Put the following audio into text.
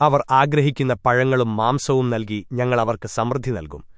അവർ ആഗ്രഹിക്കുന്ന പഴങ്ങളും മാംസവും നൽകി ഞങ്ങൾ അവർക്ക് സമൃദ്ധി നൽകും